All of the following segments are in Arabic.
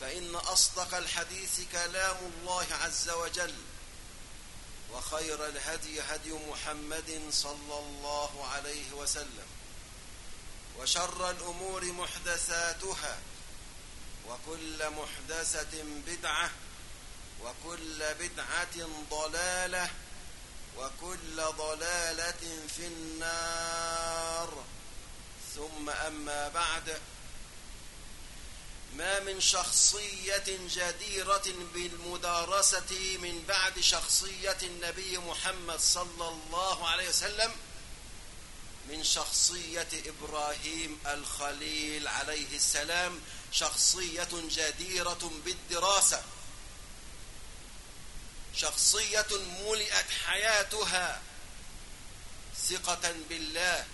فإن أصدق الحديث كلام الله عز وجل وخير الهدي هدي محمد صلى الله عليه وسلم وشر الأمور محدثاتها وكل محدثة بدعة وكل بدعة ضلالة وكل ضلالة في النار. ثم أما بعد ما من شخصية جديرة بالمدارسة من بعد شخصية النبي محمد صلى الله عليه وسلم من شخصية إبراهيم الخليل عليه السلام شخصية جديرة بالدراسة شخصية ملئت حياتها ثقة بالله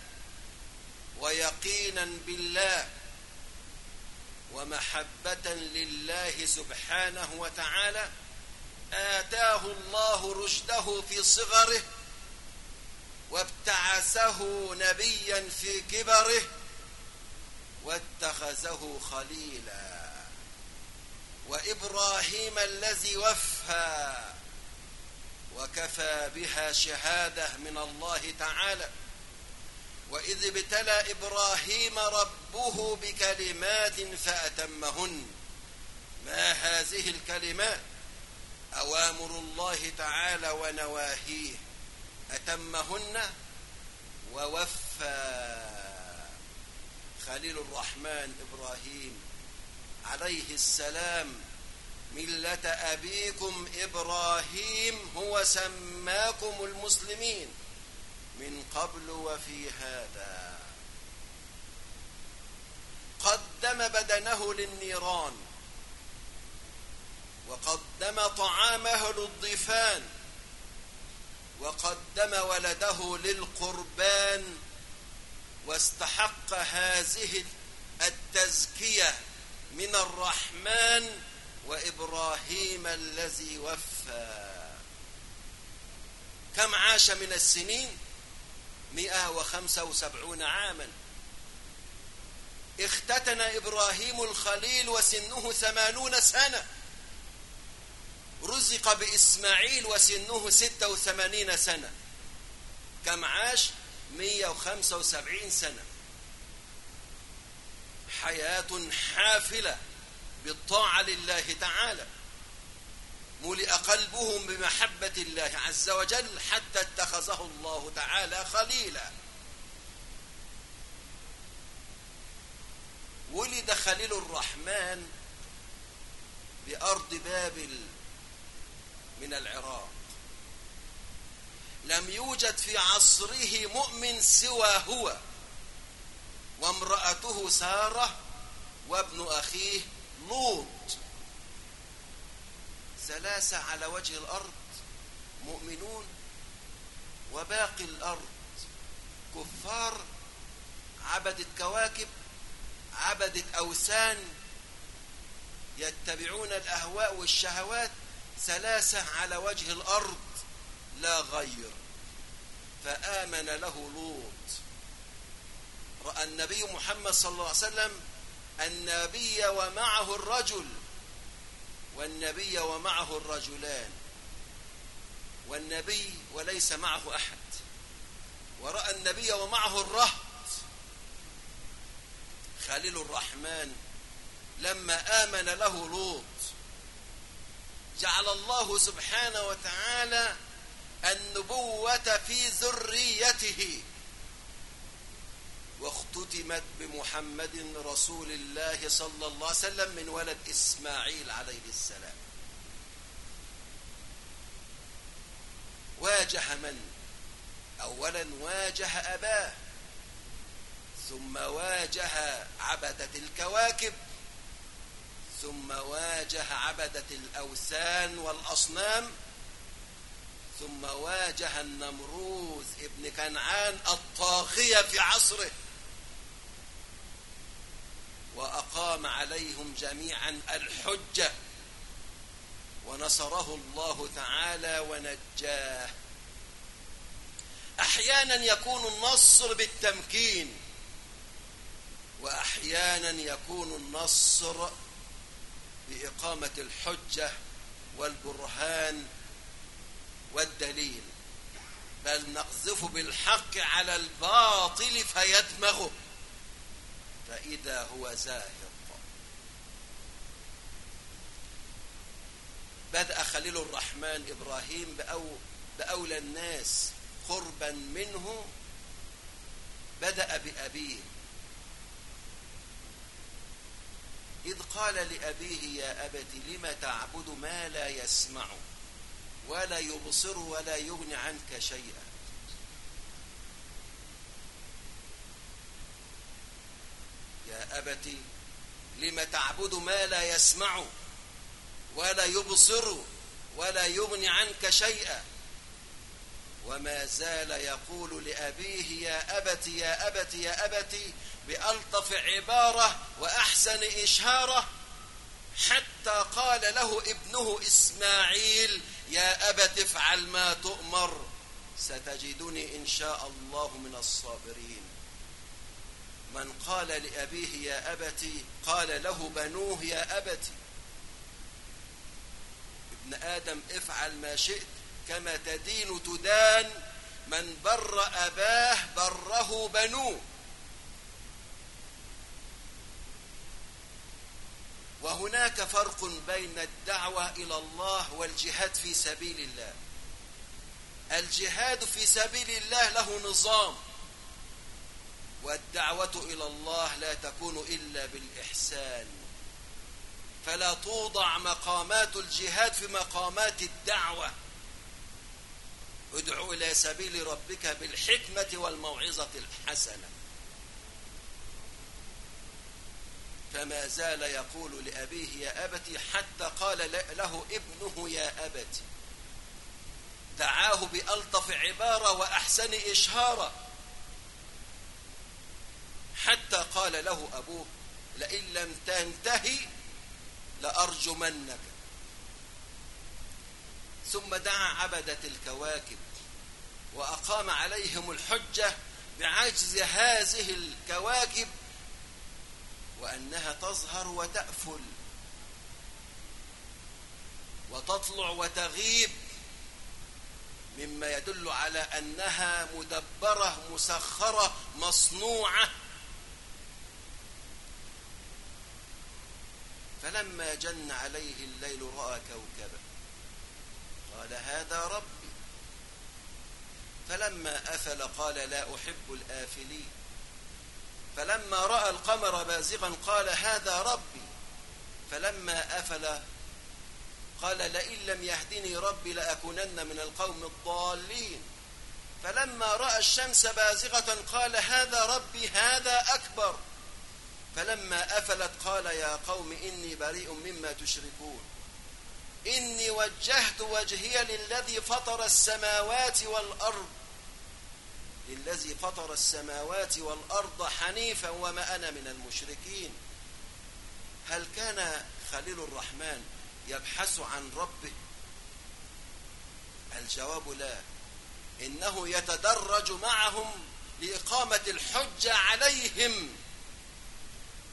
ويقينا بالله. ومحبة لله سبحانه وتعالى آتاه الله رشده في صغره وابتعثه نبيا في كبره واتخذه خليلا. وإبراهيم الذي وفى وكفى بها شهادة من الله تعالى. وإذ ابتلى إبراهيم ربه بكلمات فأتمهن. ما هذه الكلمات أوامر الله تعالى ونواهيه. أتمهن ووفى. خليل الرحمن إبراهيم عليه السلام. ملة أبيكم إبراهيم هو سماكم المسلمين. من قبل وفي هذا. قدم بدنه للنيران وقدم طعامه للضيفان وقدم ولده للقربان واستحق هذه التزكية من الرحمن وإبراهيم الذي وفى. كم عاش من السنين؟ مئة وخمسة وسبعون عاما. اختتن إبراهيم الخليل وسنه ثمانون سنة. رزق بإسماعيل وسنه ستة وثمانين سنة. كم عاش؟ 175 سنة. حياة حافلة بالطاعة لله تعالى. ملئ قلبهم بمحبة الله عز وجل حتى اتخذه الله تعالى خليلا. خليل الرحمن بأرض بابل من العراق. لم يوجد في عصره مؤمن سوى هو وامرأته سارة وابن أخيه لوط. ثلاثة على وجه الأرض مؤمنون وباقي الأرض كفار عبدت كواكب عبدت أوثان يتبعون الأهواء والشهوات ثلاثة على وجه الأرض لا غير فآمن له لوط رأى النبي محمد صلى الله عليه وسلم النبي ومعه الرجل والنبي ومعه الرجلان. والنبي وليس معه أحد. ورأى النبي ومعه الرهط. خليل الرحمن لما آمن له لوط جعل الله سبحانه وتعالى النبوة في ذريته. واختتمت بمحمد رسول الله صلى الله عليه وسلم من ولد إسماعيل عليه السلام. واجه من؟ أولا واجه أباه ثم واجه عبدة الكواكب ثم واجه عبدة الأوثان والأصنام ثم واجه النمروذ ابن كنعان الطاغية في عصره. وأقام عليهم جميعا الحجة. ونصره الله تعالى ونجاه. أحيانا يكون النصر بالتمكين وأحيانا يكون النصر بإقامة الحجة والبرهان والدليل. بل نقذف بالحق على الباطل فيدمغه. فإذا هو زاهق بدأ خليل الرحمن إبراهيم بأو بأولى الناس قربا منه بدأ بأبيه. إذ قال لأبيه يا أبت لم تعبد ما لا يسمع ولا يبصر ولا يغني عنك شيئا؟ يا أبت لم تعبد ما لا يسمع؟ ولا يبصر ولا يغني عنك شيئا. وما زال يقول لأبيه يا أبت يا أبت يا أبت بألطف عبارة وأحسن إشهارة حتى قال له ابنه إسماعيل يا أبت افعل ما تؤمر ستجدني إن شاء الله من الصابرين. من قال لأبيه يا أبت قال له بنوه يا أبت ابن آدم افعل ما شئت كما تدين تدان من بر أباه بره بنوه. وهناك فرق بين الدعوة إلى الله والجهاد في سبيل الله. الجهاد في سبيل الله له نظام والدعوة إلى الله لا تكون إلا بالإحسان. فلا توضع مقامات الجهاد في مقامات الدعوة. ادعو إلى سبيل ربك بالحكمة والموعظة الحسنة. فما زال يقول لأبيه يا أبت حتى قال له ابنه يا أبت دعاه بألطف عبارة وأحسن إشهارا حتى قال له أبوه لئن لم تنتهي لأرجمنك. ثم دعا عبدة الكواكب وأقام عليهم الحجة بعجز هذه الكواكب وأنها تظهر وتأفل وتطلع وتغيب مما يدل على أنها مدبرة مسخرة مصنوعة فلما جن عليه الليل رأى كوكبا. قال هذا ربي. فلما أفل قال لا أحب الآفلين. فلما رأى القمر بازغا قال هذا ربي. فلما أفل قال لئن لم يهدني ربي لأكونن من القوم الضالين. فلما رأى الشمس بازغة قال هذا ربي هذا أكبر. فلما أفلت قال يا قوم إني بريء مما تشركون. إني وجهت وجهي للذي فطر السماوات والأرض. للذي فطر السماوات والأرض حنيفا وما أنا من المشركين. هل كان خليل الرحمن يبحث عن ربه؟ الجواب لا. إنه يتدرج معهم لإقامة الحجة عليهم.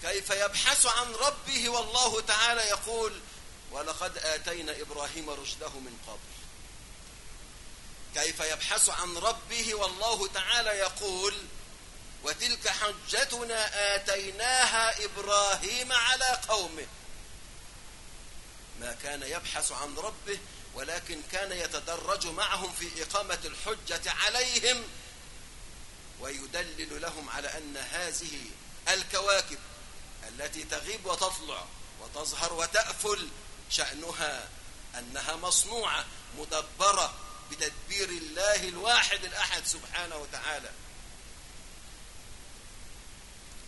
كيف يبحث عن ربه والله تعالى يقول ولقد آتينا إبراهيم رشده من قبل. كيف يبحث عن ربه والله تعالى يقول وتلك حجتنا آتيناها إبراهيم على قومه. ما كان يبحث عن ربه ولكن كان يتدرج معهم في إقامة الحجة عليهم ويدلل لهم على أن هذه الكواكب التي تغيب وتطلع وتظهر وتأفل شأنها أنها مصنوعة مدبرة بتدبير الله الواحد الأحد سبحانه وتعالى.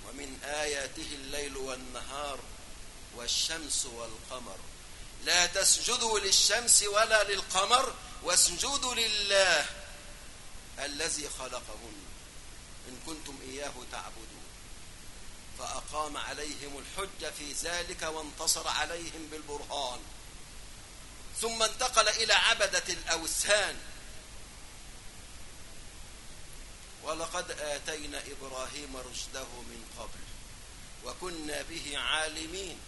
ومن آياته الليل والنهار والشمس والقمر. لا تسجدوا للشمس ولا للقمر واسجدوا لله الذي خلقهن. إن كنتم إياه تعبدون. فأقام عليهم الحجة في ذلك وانتصر عليهم بالبرهان. ثم انتقل إلى عبدة الأوثان. ولقد آتينا إبراهيم رشده من قبل وكنا به عالمين.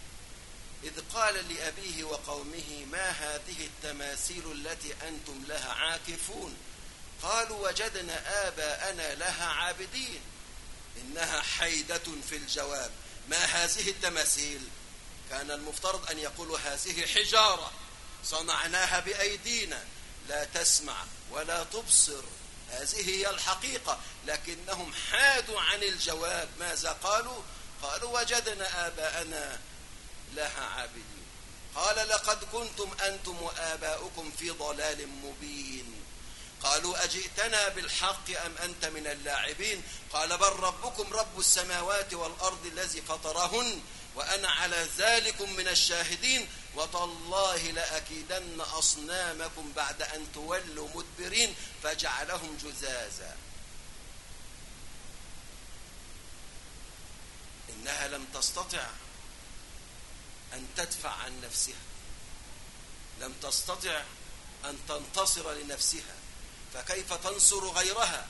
إذ قال لأبيه وقومه ما هذه التماثيل التي أنتم لها عاكفون؟ قالوا وجدنا آباءنا لها عابدين. إنها حيدة في الجواب. ما هذه التماثيل؟ كان المفترض أن يقولوا هذه حجارة صنعناها بأيدينا. لا تسمع ولا تبصر. هذه هي الحقيقة. لكنهم حادوا عن الجواب. ماذا قالوا؟ قالوا وجدنا آباءنا لها عابدين. قال لقد كنتم أنتم وآباؤكم في ضلال مبين. قالوا أجئتنا بالحق أم أنت من اللاعبين؟ قال بل ربكم رب السماوات والأرض الذي فطرهن وأنا على ذلك من الشاهدين. وتالله لأكيدن أصنامكم بعد أن تولوا مدبرين. فجعلهم جزازا. إنها لم تستطع أن تدفع عن نفسها. لم تستطع أن تنتصر لنفسها. فكيف تنصر غيرها؟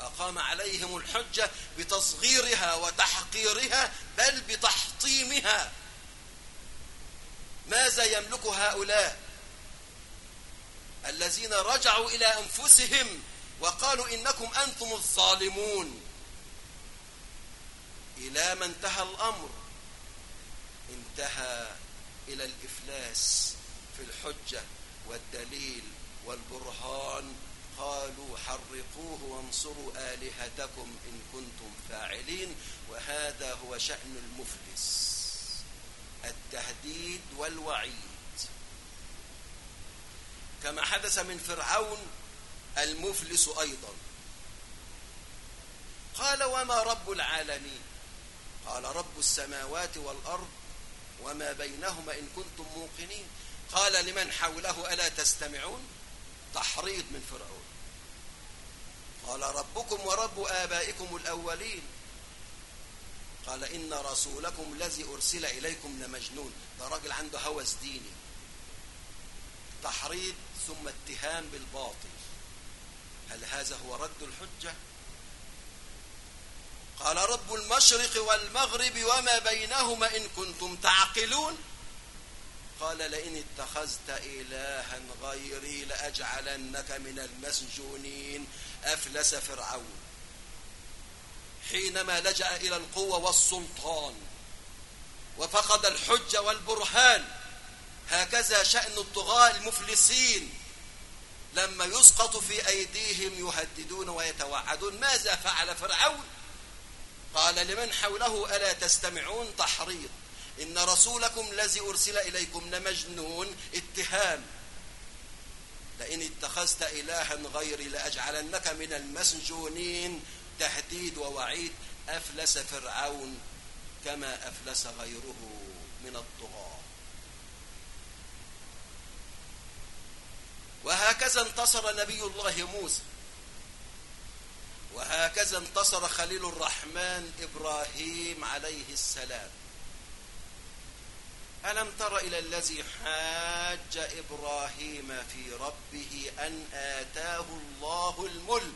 أقام عليهم الحجة بتصغيرها وتحقيرها بل بتحطيمها. ماذا يملك هؤلاء؟ الذين رجعوا إلى أنفسهم وقالوا إنكم أنتم الظالمون. إلى ما انتهى الأمر. انتهى إلى الإفلاس في الحجة والدليل والبرهان قالوا حرقوه وانصروا آلهتكم إن كنتم فاعلين وهذا هو شأن المفلس. التهديد والوعيد. كما حدث من فرعون المفلس أيضا. قال وما رب العالمين؟ قال رب السماوات والأرض وما بينهما إن كنتم موقنين. قال لمن حوله ألا تستمعون؟ تحريض من فرعون. قال ربكم ورب آبائكم الأولين. قال إن رسولكم الذي أرسل إليكم لمجنون. ده راجل عنده هوس ديني. تحريض ثم اتهام بالباطل. هل هذا هو رد الحجة؟ قال رب المشرق والمغرب وما بينهما إن كنتم تعقلون. قال لئن اتخذت إلها غيري لأجعلنك من المسجونين. أفلس فرعون. حينما لجأ إلى القوة والسلطان وفقد الحجة والبرهان هكذا شأن الطغاة المفلسين لما يسقط في أيديهم يهددون ويتوعدون ماذا فعل فرعون؟ قال لمن حوله ألا تستمعون تحريض. إن رسولكم الذي أرسل إليكم لمجنون اتهام. لئن اتخذت إلها غيري لأجعلنك من المسجونين. تهديد ووعيد. أفلس فرعون كما أفلس غيره من الطغاة. وهكذا انتصر نبي الله موسى. وهكذا انتصر خليل الرحمن إبراهيم عليه السلام. ألم تر إلى الذي حاج إبراهيم في ربه أن آتاه الله الملك؟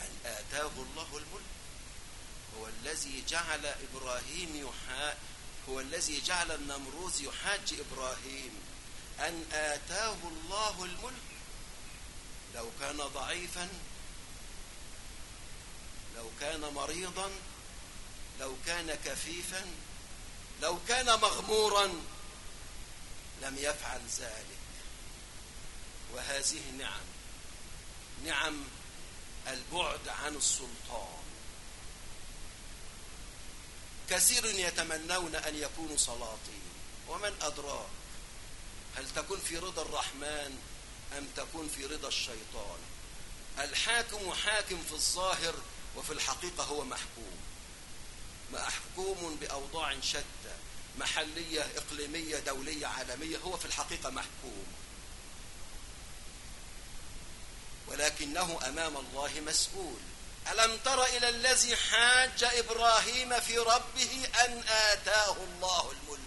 أن آتاه الله الملك. هو الذي جعل إبراهيم يحا هو الذي جعل النمروز يحاج إبراهيم. أن آتاه الله الملك. لو كان ضعيفا لو كان مريضا لو كان كفيفا لو كان مغمورا لم يفعل ذلك. وهذه نعم نعم البعد عن السلطان. كثير يتمنون أن يكونوا سلاطين ومن أدراك؟ هل تكون في رضا الرحمن أم تكون في رضا الشيطان؟ الحاكم حاكم في الظاهر وفي الحقيقة هو محكوم. محكوم بأوضاع شتى محلية إقليمية دولية عالمية هو في الحقيقة محكوم. ولكنه أمام الله مسؤول. ألم تر إلى الذي حاج إبراهيم في ربه أن آتاه الله الملك؟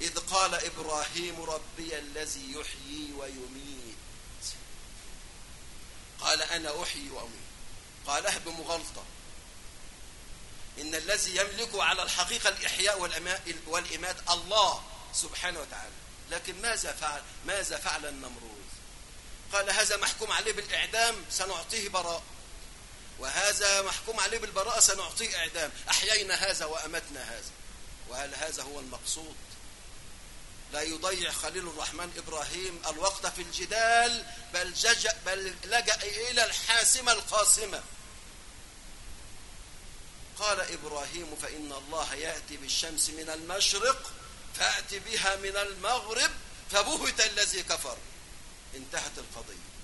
إذ قال إبراهيم ربي الذي يحيي ويميت. قال أنا أحيي وأميت. قاله بمغلطة إن الذي يملك على الحقيقة الإحياء والإمات الله سبحانه وتعالى. لكن ماذا فعل ماذا فعل النمروذ قال هذا محكوم عليه بالإعدام سنعطيه براء. وهذا محكوم عليه بالبراءة سنعطيه إعدام. أحيينا هذا وأمتنا هذا. وهل هذا هو المقصود؟ لا يضيع خليل الرحمن إبراهيم الوقت في الجدال بل, بل لجأ إلى الحاسمة القاسمة. قال إبراهيم فإن الله يأتي بالشمس من المشرق فأتي بها من المغرب فبهت الذي كفر. انتهت القضية.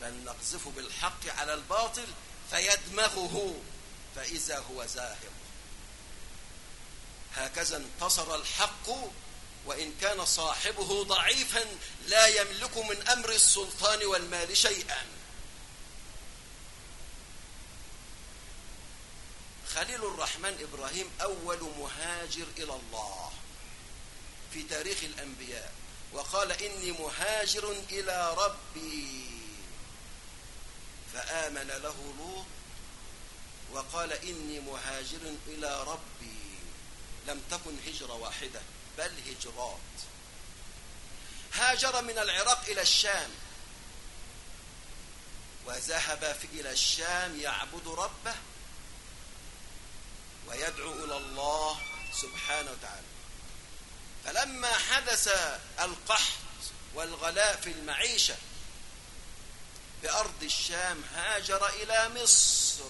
بل نقذف بالحق على الباطل فيدمغه فإذا هو زاهق. هكذا انتصر الحق وإن كان صاحبه ضعيفا لا يملك من أمر السلطان والمال شيئا. خليل الرحمن إبراهيم أول مهاجر إلى الله في تاريخ الأنبياء وقال إني مهاجر إلى ربي. فآمن له لوط وقال إني مهاجر إلى ربي. لم تكن هجرة واحدة بل هجرات. هاجر من العراق إلى الشام. وذهب إلى الشام يعبد ربه ويدعو إلى الله سبحانه وتعالى. فلما حدث القحط والغلاء في المعيشة بأرض الشام هاجر إلى مصر.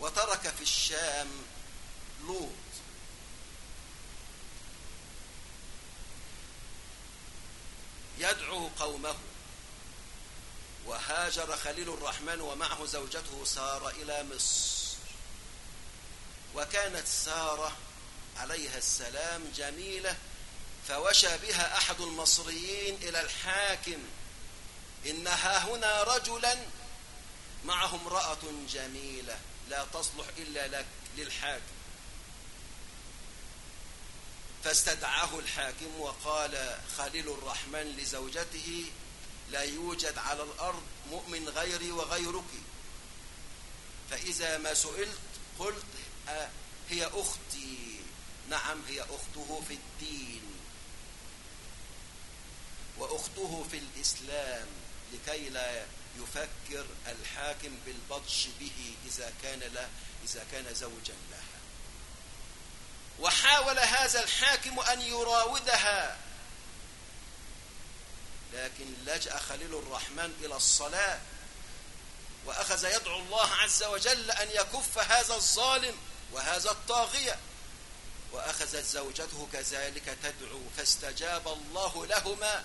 وترك في الشام لوط. يدعو قومه. وهاجر خليل الرحمن ومعه زوجته سارة إلى مصر. وكانت سارة عليها السلام جميلة فوشى بها أحد المصريين إلى الحاكم إنها هنا رجلا معه امرأة جميلة لا تصلح إلا لك للحاكم. فاستدعاه الحاكم وقال خليل الرحمن لزوجته لا يوجد على الأرض مؤمن غيري وغيرك. فإذا ما سئلت قلت آه، هي أختي. نعم هي أخته في الدين. وأخته في الإسلام لكي لا يفكر الحاكم بالبطش به إذا كان له إذا كان زوجا لها. وحاول هذا الحاكم أن يراودها. لكن لجأ خليل الرحمن إلى الصلاة وأخذ يدعو الله عز وجل أن يكف هذا الظالم وهذا الطاغية وأخذت زوجته كذلك تدعو فاستجاب الله لهما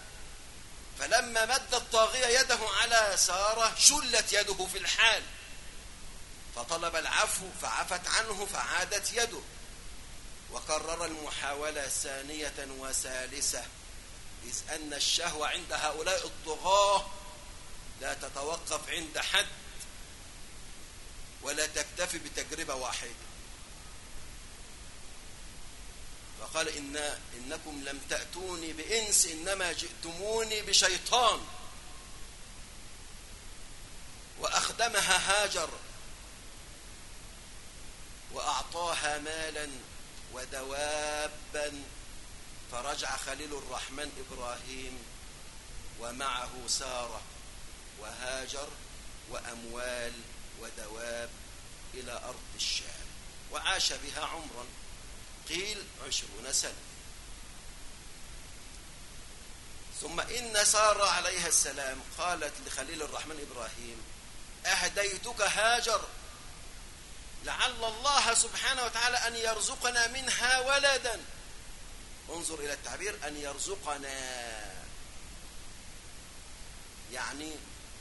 فلما مد الطاغية يده على سارة شلت يده في الحال فطلب العفو فعفت عنه فعادت يده وكرر المحاولة ثانية وثالثة إذ أن الشهوة عند هؤلاء الطغاة لا تتوقف عند حد ولا تكتفي بتجربة واحدة. فقال إن إنكم لم تأتوني بإنس إنما جئتموني بشيطان وأخدمها هاجر وأعطاها مالا ودوابا فرجع خليل الرحمن إبراهيم ومعه سارة وهاجر وأموال ودواب إلى أرض الشام وعاش بها عمرا قيل عشرون سنة. ثم إن سارة عليها السلام قالت لخليل الرحمن إبراهيم أهديتك هاجر؟ لعل الله سبحانه وتعالى أن يرزقنا منها ولدا. انظر إلى التعبير أن يرزقنا. يعني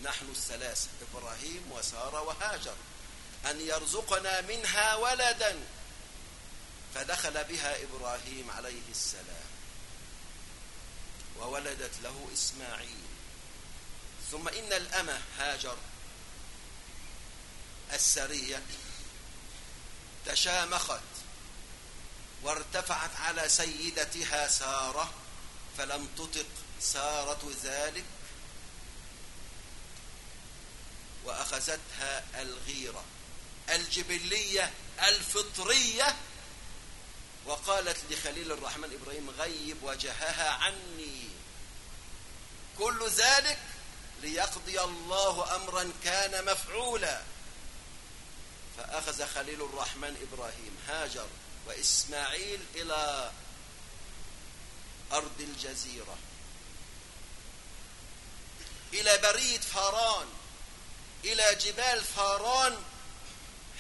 نحن الثلاثة إبراهيم وسارة وهاجر. أن يرزقنا منها ولدا. فدخل بها إبراهيم عليه السلام. وولدت له إسماعيل. ثم إن الأمة هاجر. السرية تشامخت. وارتفعت على سيدتها سارة فلم تطق سارة ذلك وأخذتها الغيرة الجبلية الفطرية وقالت لخليل الرحمن إبراهيم غيب وجهها عني. كل ذلك ليقضي الله أمرا كان مفعولا. فأخذ خليل الرحمن إبراهيم هاجر. وإسماعيل إلى أرض الجزيرة. إلى بريد فاران إلى جبال فاران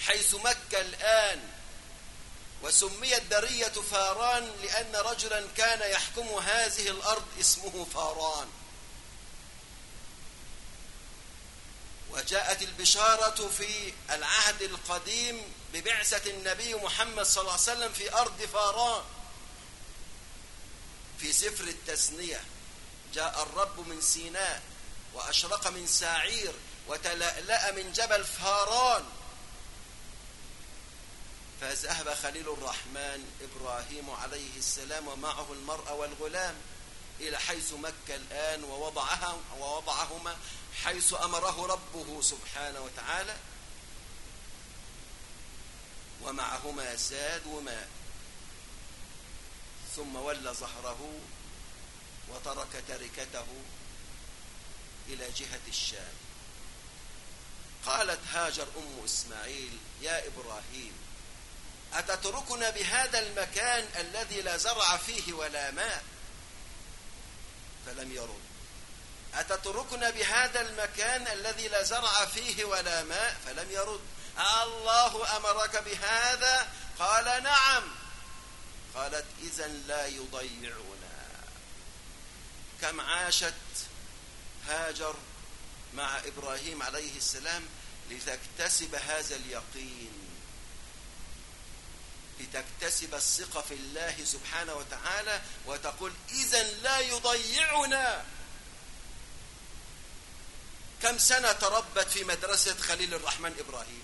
حيث مكة الآن. وسميت برية فاران لأن رجلا كان يحكم هذه الأرض اسمه فاران. وجاءت البشارة في العهد القديم ببعثة النبي محمد صلى الله عليه وسلم في أرض فاران في سفر التثنية جاء الرب من سيناء وأشرق من ساعير وتلألأ من جبل فاران. فذهب خليل الرحمن إبراهيم عليه السلام ومعه المرأة والغلام إلى حيث مكة الآن ووضعها ووضعهما حيث أمره ربه سبحانه وتعالى ومعهما زاد وماء ثم ولى ظهره وترك تركته إلى جهة الشام. قالت هاجر أم إسماعيل يا إبراهيم أتتركنا بهذا المكان الذي لا زرع فيه ولا ماء؟ فلم يرد. أتتركنا بهذا المكان الذي لا زرع فيه ولا ماء فلم يرد؟ الله أمرك بهذا؟ قال نعم. قالت إذا لا يضيعنا. كم عاشت هاجر مع إبراهيم عليه السلام لتكتسب هذا اليقين لتكتسب الثقة في الله سبحانه وتعالى وتقول إذا لا يضيعنا. كم سنة تربت في مدرسة خليل الرحمن إبراهيم؟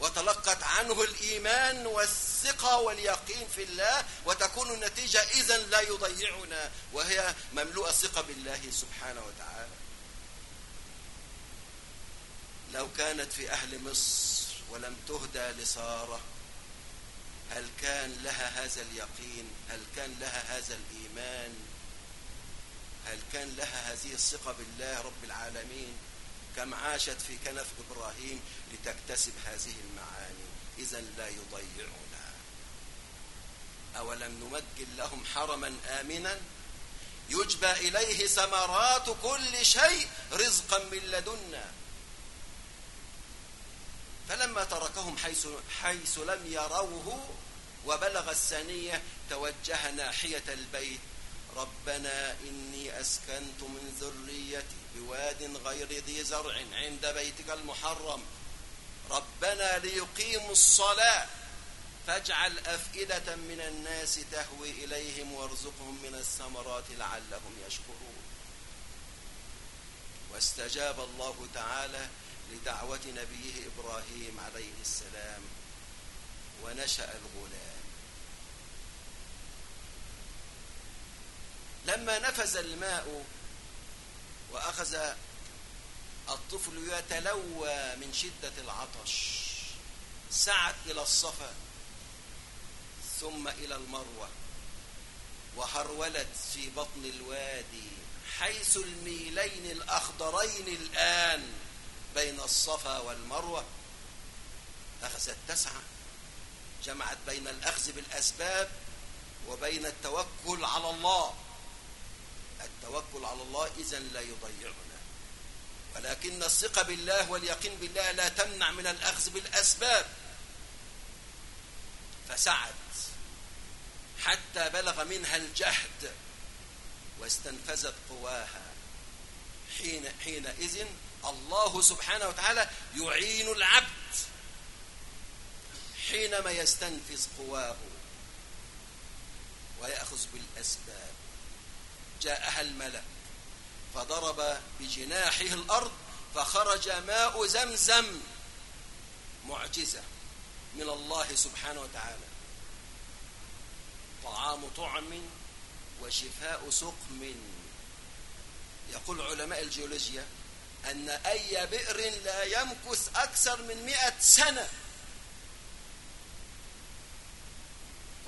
وتلقت عنه الإيمان والثقة واليقين في الله وتكون النتيجة إذا لا يضيعنا وهي مملوءة ثقة بالله سبحانه وتعالى. لو كانت في أهل مصر ولم تهدى لسارة هل كان لها هذا اليقين؟ هل كان لها هذا الإيمان؟ هل كان لها هذه الثقة بالله رب العالمين كم عاشت في كنف إبراهيم لتكتسب هذه المعاني؟ إذا لا يضيعنا. أولم نمكن لهم حرما آمنا؟ يجبى إليه ثمرات كل شيء رزقا من لدنا. فلما تركهم حيث, حيث لم يروه وبلغ الثانية توجه ناحية البيت ربنا إني أسكنت من ذريتي بواد غير ذي زرع عند بيتك المحرم. ربنا ليقيموا الصلاة فاجعل أفئدة من الناس تهوي إليهم وارزقهم من الثمرات لعلهم يشكرون. واستجاب الله تعالى لدعوة نبيه إبراهيم عليه السلام ونشأ الغلام. لما نفذ الماء وأخذ الطفل يتلوى من شدة العطش سعت إلى الصفا ثم إلى المروة وهرولت في بطن الوادي حيث الميلين الأخضرين الآن بين الصفا والمروة. أخذت تسعى جمعت بين الأخذ بالأسباب وبين التوكل على الله. التوكل على الله إذا لا يضيعنا. ولكن الثقة بالله واليقين بالله لا تمنع من الأخذ بالأسباب. فسعت حتى بلغ منها الجهد واستنفذت قواها. حين حينئذ الله سبحانه وتعالى يعين العبد حينما يستنفذ قواه ويأخذ بالأسباب. جاءها الملك فضرب بجناحه الأرض فخرج ماء زمزم. معجزة من الله سبحانه وتعالى. طعام طعم وشفاء سقم. يقول علماء الجيولوجيا أن أي بئر لا يمكث أكثر من مئة سنة.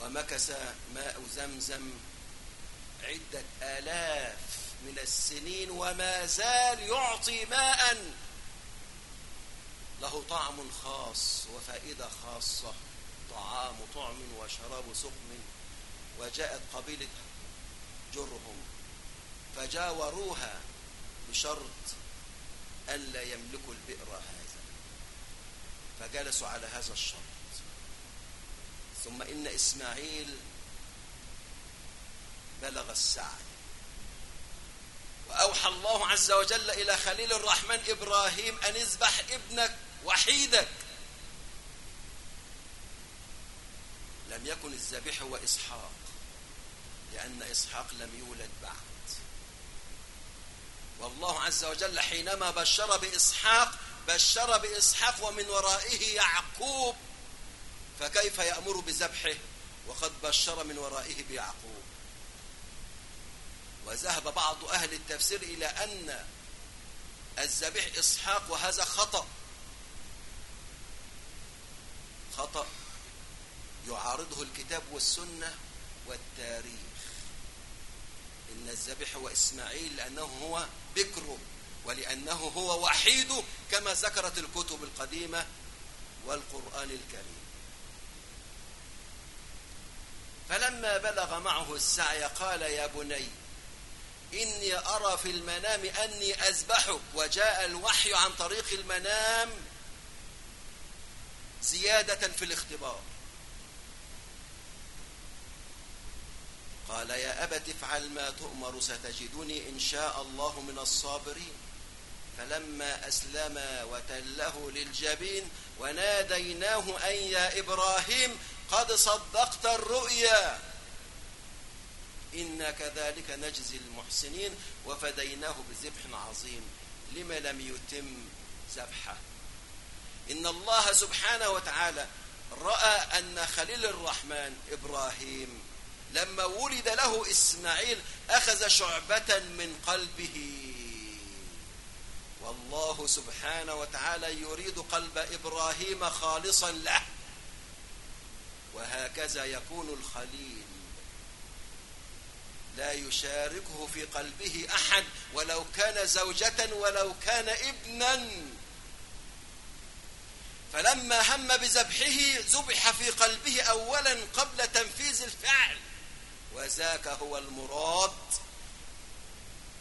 ومكث ماء زمزم عدة آلاف من السنين وما زال يعطي ماء. له طعم خاص وفائدة خاصة. طعام طعم وشراب سقم. وجاءت قبيلة جرهم فجاوروها بشرط ألا يملكوا البئر هذا. فجلسوا على هذا الشرط. ثم إن إسماعيل بلغ السعي. وأوحى الله عز وجل إلى خليل الرحمن إبراهيم أن اذبح ابنك وحيدك. لم يكن الذبيح هو إسحاق لأن إسحاق لم يولد بعد. والله عز وجل حينما بشر بإسحاق بشر بإسحاق ومن ورائه يعقوب. فكيف يأمر بذبحه؟ وقد بشر من ورائه بيعقوب. وذهب بعض أهل التفسير إلى أن الذبيح إسحاق وهذا خطأ. خطأ يعارضه الكتاب والسنة والتاريخ. إن الذبح هو إسماعيل لأنه هو بكره ولأنه هو وحيده كما ذكرت الكتب القديمة والقرآن الكريم. فلما بلغ معه السعي قال يا بني إني أرى في المنام أني أذبحك وجاء الوحي عن طريق المنام زيادة في الاختبار. قال يا أبت افعل ما تؤمر ستجدني إن شاء الله من الصابرين. فلما أسلم وتله للجبين وناديناه أن يا إبراهيم قد صدقت الرؤيا. إنا كذلك نجزي المحسنين وفديناه بذبح عظيم لما لم يتم ذبحه. إن الله سبحانه وتعالى رأى أن خليل الرحمن إبراهيم لما ولد له إسماعيل أخذ شعبة من قلبه. والله سبحانه وتعالى يريد قلب إبراهيم خالصا له. وهكذا يكون الخليل. لا يشاركه في قلبه أحد ولو كان زوجة ولو كان ابنا. فلما هم بذبحه ذبح في قلبه أولا قبل تنفيذ الفعل وذاك هو المراد.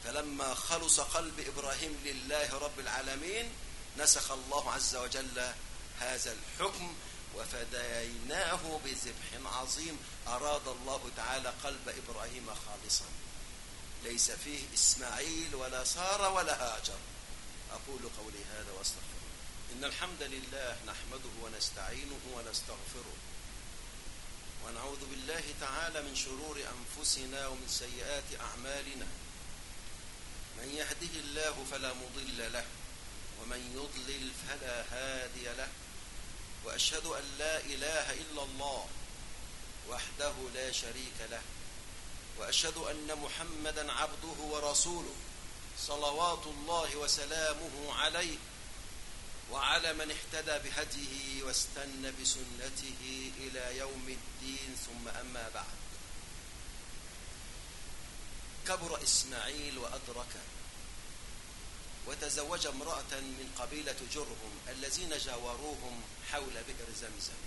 فلما خلص قلب إبراهيم لله رب العالمين نسخ الله عز وجل هذا الحكم وفديناه بذبح عظيم. أراد الله تعالى قلب إبراهيم خالصا. ليس فيه إسماعيل ولا سارة ولا هاجر. أقول قولي هذا وأستغفر إن الحمد لله نحمده ونستعينه ونستغفره. ونعوذ بالله تعالى من شرور أنفسنا ومن سيئات أعمالنا. من يهده الله فلا مضل له ومن يضلل فلا هادي له. وأشهد أن لا إله إلا الله وحده لا شريك له وأشهد أن محمدا عبده ورسوله صلوات الله وسلامه عليه وعلى من اهتدى بهديه واستنى بسنته إلى يوم الدين ثم أما بعد. كبر إسماعيل وأدرك وتزوج امرأة من قبيلة جرهم الذين جاوروهم حول بئر زمزم.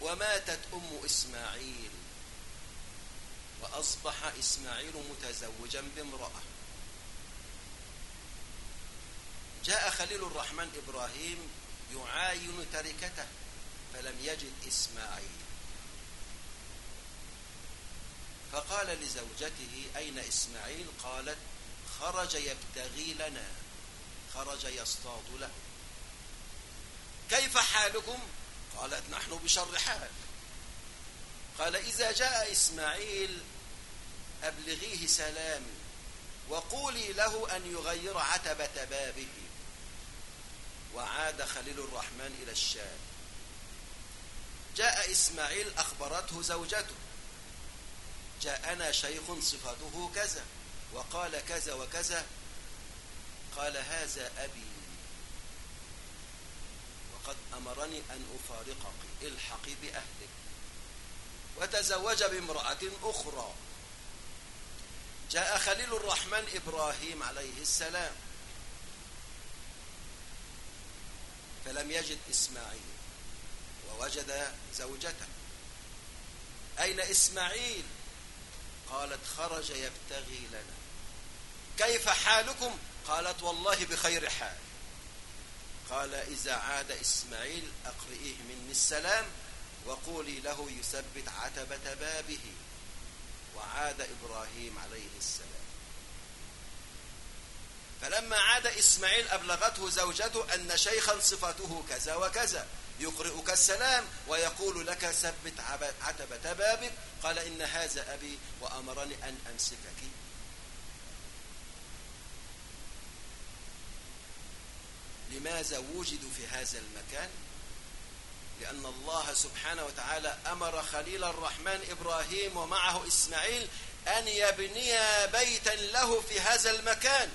وماتت أم إسماعيل وأصبح إسماعيل متزوجا بامرأة. جاء خليل الرحمن إبراهيم يعاين تركته فلم يجد إسماعيل. فقال لزوجته أين إسماعيل؟ قالت خرج يبتغي لنا. خرج يصطاد له. كيف حالكم؟ قالت نحن بشر حال. قال إذا جاء إسماعيل أبلغيه سلامي وقولي له أن يغير عتبة بابه. وعاد خليل الرحمن إلى الشام. جاء إسماعيل أخبرته زوجته. جاءنا شيخ صفته كذا وقال كذا وكذا قال هذا أبي وقد أمرني أن أفارقك الحقي بأهلك. وتزوج بامرأة أخرى. جاء خليل الرحمن إبراهيم عليه السلام. فلم يجد إسماعيل ووجد زوجته. أين إسماعيل؟ قالت خرج يبتغي لنا. كيف حالكم؟ قالت والله بخير حال. قال إذا عاد إسماعيل أقرئيه مني السلام وقولي له يثبت عتبة بابه. وعاد إبراهيم عليه السلام. فلما عاد إسماعيل أبلغته زوجته أن شيخا صفته كذا وكذا. يقرئك السلام ويقول لك ثبت عتبة بابك قال إن هذا أبي وأمرني أن أمسكك. لماذا وجدوا في هذا المكان؟ لأن الله سبحانه وتعالى أمر خليل الرحمن إبراهيم ومعه إسماعيل أن يبني بيتا له في هذا المكان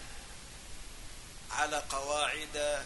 على قواعد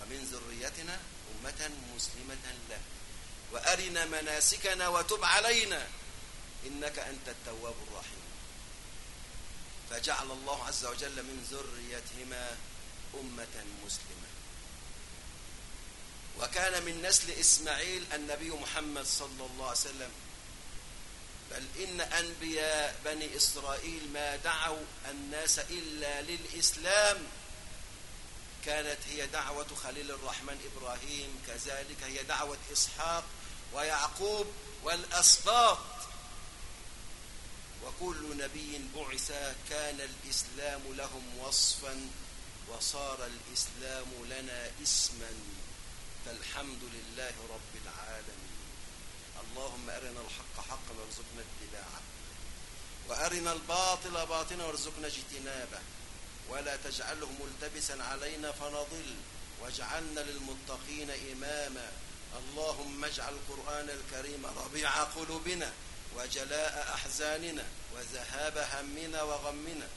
ومن ذريتنا أمة مسلمة لك. وأرنا مناسكنا وتب علينا. إنك أنت التواب الرحيم. فجعل الله عز وجل من ذريتهما أمة مسلمة. وكان من نسل إسماعيل النبي محمد صلى الله عليه وسلم. بل إن أنبياء بني إسرائيل ما دعوا الناس إلا للإسلام. كانت هي دعوة خليل الرحمن إبراهيم كذلك هي دعوة إسحاق ويعقوب والأسباط. وكل نبي بعث كان الإسلام لهم وصفا وصار الإسلام لنا اسما. فالحمد لله رب العالمين. اللهم أرنا الحق حقا وارزقنا اتباعه. وأرنا الباطل باطلا وارزقنا اجتنابه. ولا تجعله ملتبسا علينا فنضل واجعلنا للمتقين إماما. اللهم اجعل القرآن الكريم ربيع قلوبنا وجلاء أحزاننا وذهاب همنا وغمنا.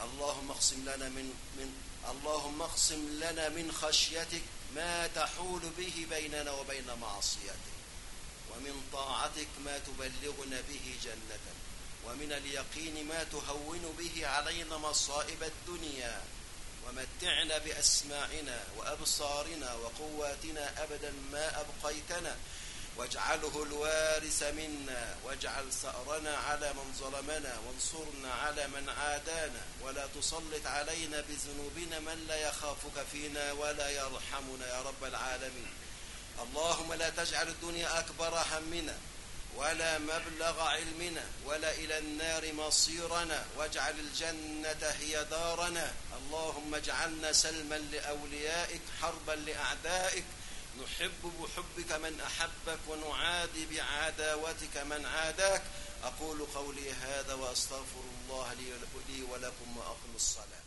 اللهم اقسم لنا من من اللهم اقسم لنا من خشيتك ما تحول به بيننا وبين معصيتك ومن طاعتك ما تبلغنا به جنتك. ومن اليقين ما تهون به علينا مصائب الدنيا. ومتعنا بأسماعنا وأبصارنا وقواتنا أبدا ما أبقيتنا. واجعله الوارث منا. واجعل ثأرنا على من ظلمنا. وانصرنا على من عادانا. ولا تسلط علينا بذنوبنا من لا يخافك فينا ولا يرحمنا يا رب العالمين. اللهم لا تجعل الدنيا أكبر همنا. ولا مبلغ علمنا ولا إلى النار مصيرنا واجعل الجنة هي دارنا. اللهم اجعلنا سلما لأوليائك حربا لأعدائك. نحب بحبك من أحبك ونعادي بعداوتك من عاداك. أقول قولي هذا وأستغفر الله لي ولكم وأقم الصلاة.